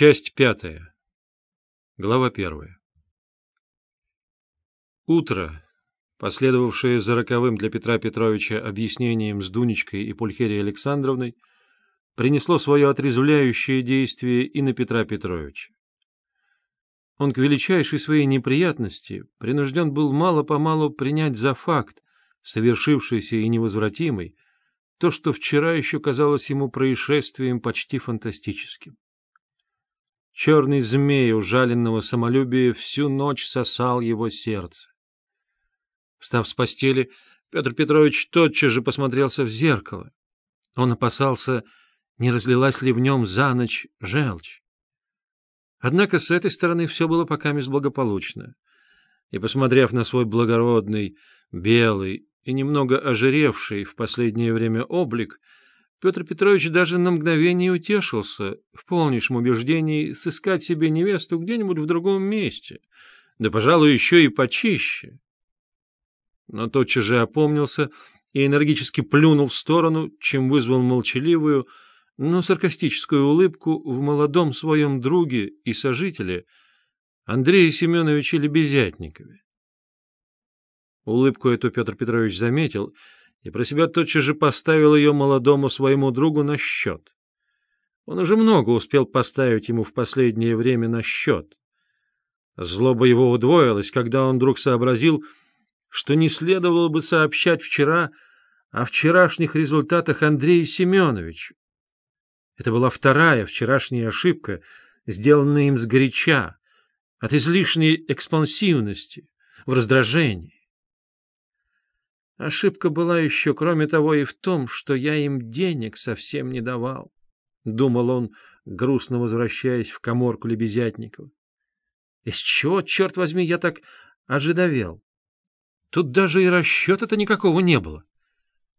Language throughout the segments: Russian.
Часть пятая. Глава первая. Утро, последовавшее за роковым для Петра Петровича объяснением с Дунечкой и Пульхерией Александровной, принесло свое отрезвляющее действие и на Петра Петровича. Он к величайшей своей неприятности принужден был мало-помалу принять за факт, совершившийся и невозвратимый, то, что вчера еще казалось ему происшествием почти фантастическим. Черный змей ужаленного самолюбия всю ночь сосал его сердце. Встав с постели, Петр Петрович тотчас же посмотрелся в зеркало. Он опасался, не разлилась ли в нем за ночь желчь. Однако с этой стороны все было пока благополучно. И, посмотрев на свой благородный, белый и немного ожиревший в последнее время облик, Петр Петрович даже на мгновение утешился в полнейшем убеждении сыскать себе невесту где-нибудь в другом месте, да, пожалуй, еще и почище. Но тотчас же опомнился и энергически плюнул в сторону, чем вызвал молчаливую, но саркастическую улыбку в молодом своем друге и сожителе Андрея Семеновича Лебезятникове. Улыбку эту Петр Петрович заметил и про себя тотчас же поставил ее молодому своему другу на счет. Он уже много успел поставить ему в последнее время на счет. Злоба его удвоилась, когда он вдруг сообразил, что не следовало бы сообщать вчера о вчерашних результатах Андрею Семеновичу. Это была вторая вчерашняя ошибка, сделанная им сгоряча, от излишней экспансивности, в раздражении. Ошибка была еще, кроме того, и в том, что я им денег совсем не давал, — думал он, грустно возвращаясь в коморку Лебезятникова. Из чего, черт возьми, я так ожидовел? Тут даже и расчета-то никакого не было.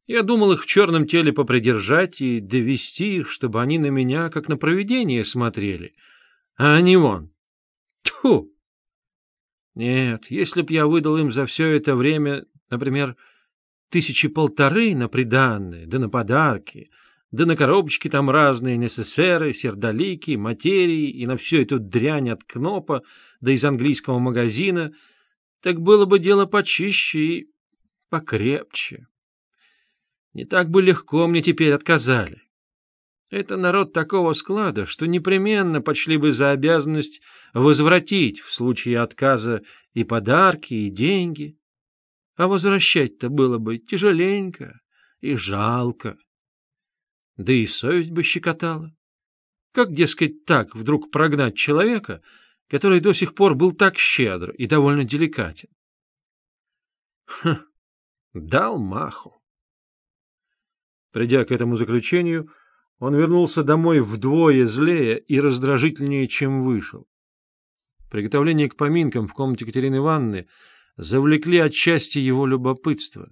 Я думал их в черном теле попридержать и довести их, чтобы они на меня, как на провидение, смотрели. А они вон. Тьфу! Нет, если б я выдал им за все это время, например, тысячи полторы на приданные, да на подарки, да на коробочки там разные НССРы, сердолики, материи и на всю эту дрянь от Кнопа, да из английского магазина, так было бы дело почище и покрепче. Не так бы легко мне теперь отказали. Это народ такого склада, что непременно почли бы за обязанность возвратить в случае отказа и подарки, и деньги. А возвращать-то было бы тяжеленько и жалко. Да и совесть бы щекотала. Как, дескать, так вдруг прогнать человека, который до сих пор был так щедр и довольно деликатен? Хм, дал маху. Придя к этому заключению, он вернулся домой вдвое злее и раздражительнее, чем вышел. Приготовление к поминкам в комнате Катерины Ивановны завлекли отчасти его любопытство.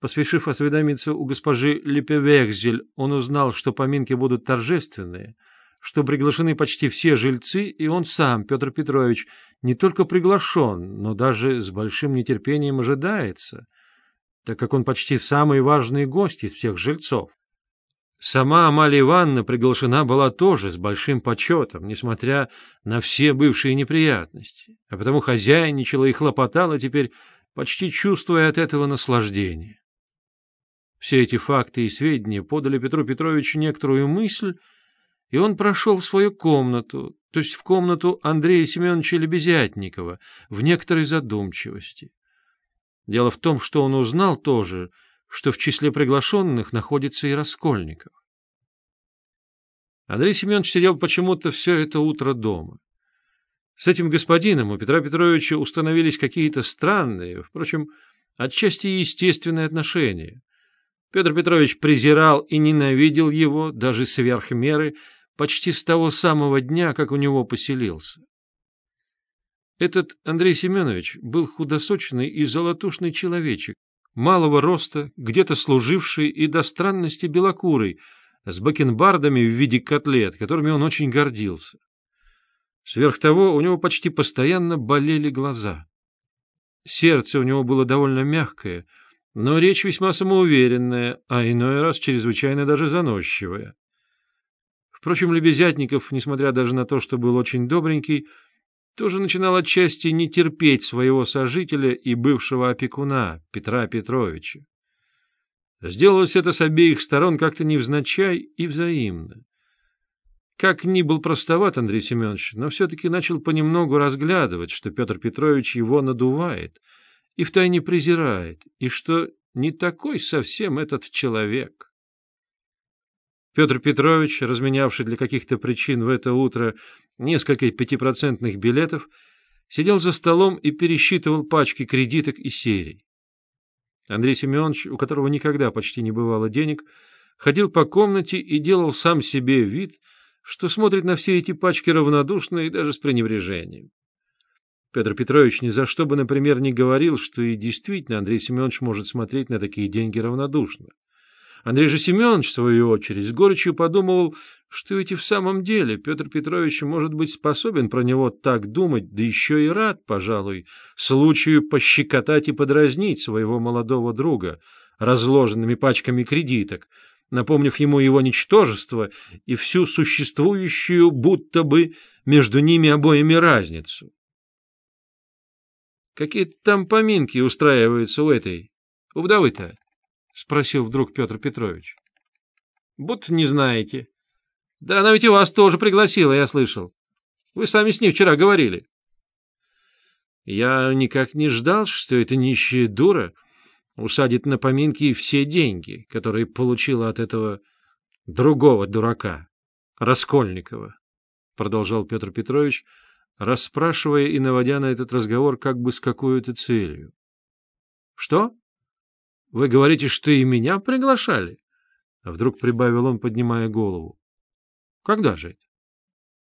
Поспешив осведомиться у госпожи Лепевехзель, он узнал, что поминки будут торжественные, что приглашены почти все жильцы, и он сам, Петр Петрович, не только приглашен, но даже с большим нетерпением ожидается — так как он почти самый важный гость из всех жильцов. Сама Амалия Ивановна приглашена была тоже с большим почетом, несмотря на все бывшие неприятности, а потому хозяйничала и хлопотала теперь, почти чувствуя от этого наслаждение. Все эти факты и сведения подали Петру Петровичу некоторую мысль, и он прошел в свою комнату, то есть в комнату Андрея Семеновича Лебезятникова, в некоторой задумчивости. Дело в том, что он узнал тоже, что в числе приглашенных находится и Раскольников. Андрей Семенович сидел почему-то все это утро дома. С этим господином у Петра Петровича установились какие-то странные, впрочем, отчасти естественные отношения. Петр Петрович презирал и ненавидел его даже сверх меры почти с того самого дня, как у него поселился. Этот Андрей Семенович был худосочный и золотушный человечек, малого роста, где-то служивший и до странности белокурый, с бакенбардами в виде котлет, которыми он очень гордился. Сверх того, у него почти постоянно болели глаза. Сердце у него было довольно мягкое, но речь весьма самоуверенная, а иной раз чрезвычайно даже заносчивая Впрочем, Лебезятников, несмотря даже на то, что был очень добренький, тоже начинал отчасти не терпеть своего сожителя и бывшего опекуна Петра Петровича. Сделалось это с обеих сторон как-то невзначай и взаимно. Как ни был простоват Андрей Семенович, но все-таки начал понемногу разглядывать, что Петр Петрович его надувает и втайне презирает, и что не такой совсем этот человек. Петр Петрович, разменявший для каких-то причин в это утро несколько пятипроцентных билетов, сидел за столом и пересчитывал пачки кредиток и серий. Андрей Семенович, у которого никогда почти не бывало денег, ходил по комнате и делал сам себе вид, что смотрит на все эти пачки равнодушно и даже с пренебрежением. Петр Петрович ни за что бы, например, не говорил, что и действительно Андрей Семенович может смотреть на такие деньги равнодушно. Андрей же Семенович, в свою очередь, с горечью подумывал, что ведь и в самом деле Петр Петрович может быть способен про него так думать, да еще и рад, пожалуй, случаю пощекотать и подразнить своего молодого друга разложенными пачками кредиток, напомнив ему его ничтожество и всю существующую будто бы между ними обоими разницу. — Какие там поминки устраиваются у этой, у вдовы-то? — спросил вдруг Петр Петрович. — Будто не знаете. — Да она ведь и вас тоже пригласила, я слышал. Вы сами с ней вчера говорили. Я никак не ждал, что эта нищая дура усадит на поминки все деньги, которые получила от этого другого дурака, Раскольникова, — продолжал Петр Петрович, расспрашивая и наводя на этот разговор как бы с какой-то целью. — Что? — вы говорите, что и меня приглашали? А вдруг прибавил он, поднимая голову. Когда же это?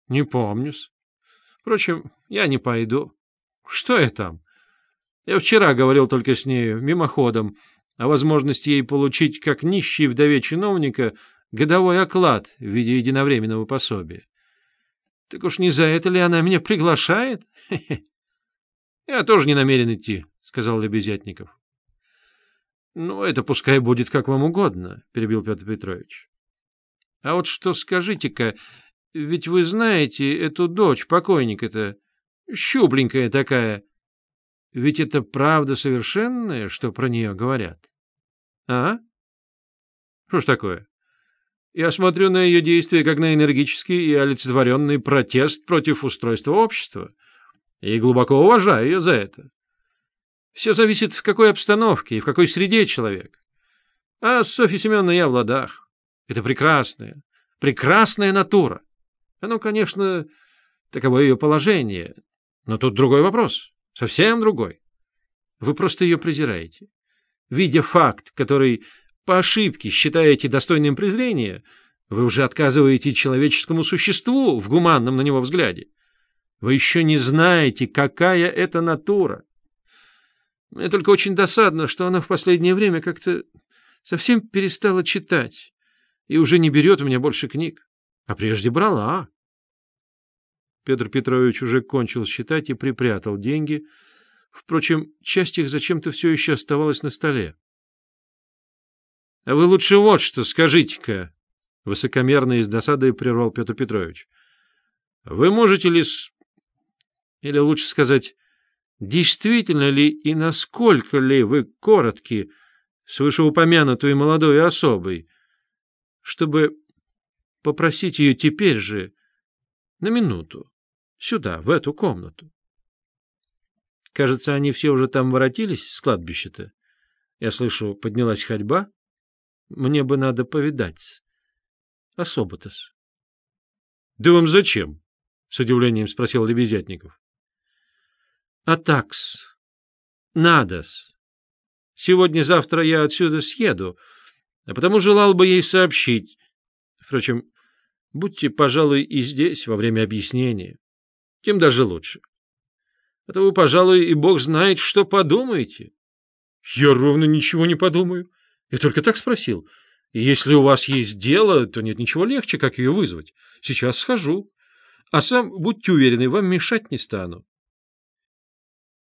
Не помню-с. Впрочем, я не пойду. Что я там? Я вчера говорил только с нею, мимоходом, о возможности ей получить, как нищий вдове чиновника, годовой оклад в виде единовременного пособия. Так уж не за это ли она меня приглашает? — Я тоже не намерен идти, — сказал Лебезятников. — Ну, это пускай будет как вам угодно, — перебил Петр Петрович. — А вот что скажите-ка, ведь вы знаете эту дочь покойника-то, щупленькая такая. Ведь это правда совершенная, что про нее говорят? А? Что ж такое? Я смотрю на ее действия как на энергический и олицетворенный протест против устройства общества и глубоко уважаю ее за это. Все зависит, в какой обстановке и в какой среде человек. А с Софьей Семеновной я в ладах. Это прекрасная, прекрасная натура. Оно, конечно, таково ее положение. Но тут другой вопрос, совсем другой. Вы просто ее презираете. Видя факт, который по ошибке считаете достойным презрения, вы уже отказываете человеческому существу в гуманном на него взгляде. Вы еще не знаете, какая это натура. Мне только очень досадно, что она в последнее время как-то совсем перестала читать и уже не берет у меня больше книг. А прежде брала. Петр Петрович уже кончил считать и припрятал деньги. Впрочем, часть их зачем-то все еще оставалась на столе. — А вы лучше вот что скажите-ка, — высокомерно и с досадой прервал Петр Петрович. — Вы можете ли... С... Или лучше сказать, действительно ли и насколько ли вы коротки с вышеупомянутой молодой особой, чтобы попросить ее теперь же, на минуту, сюда, в эту комнату. Кажется, они все уже там воротились с кладбища-то. Я слышу, поднялась ходьба. Мне бы надо повидать. Особо-то-с. — Да вам зачем? — с удивлением спросил Лебезятников. А такс. Надос. Сегодня-завтра я отсюда съеду, а потому желал бы ей сообщить. Впрочем, будьте, пожалуй, и здесь во время объяснения. Тем даже лучше. А то вы, пожалуй, и бог знает, что подумаете. Я ровно ничего не подумаю. Я только так спросил. И если у вас есть дело, то нет ничего легче, как ее вызвать. Сейчас схожу. А сам, будьте уверены, вам мешать не стану.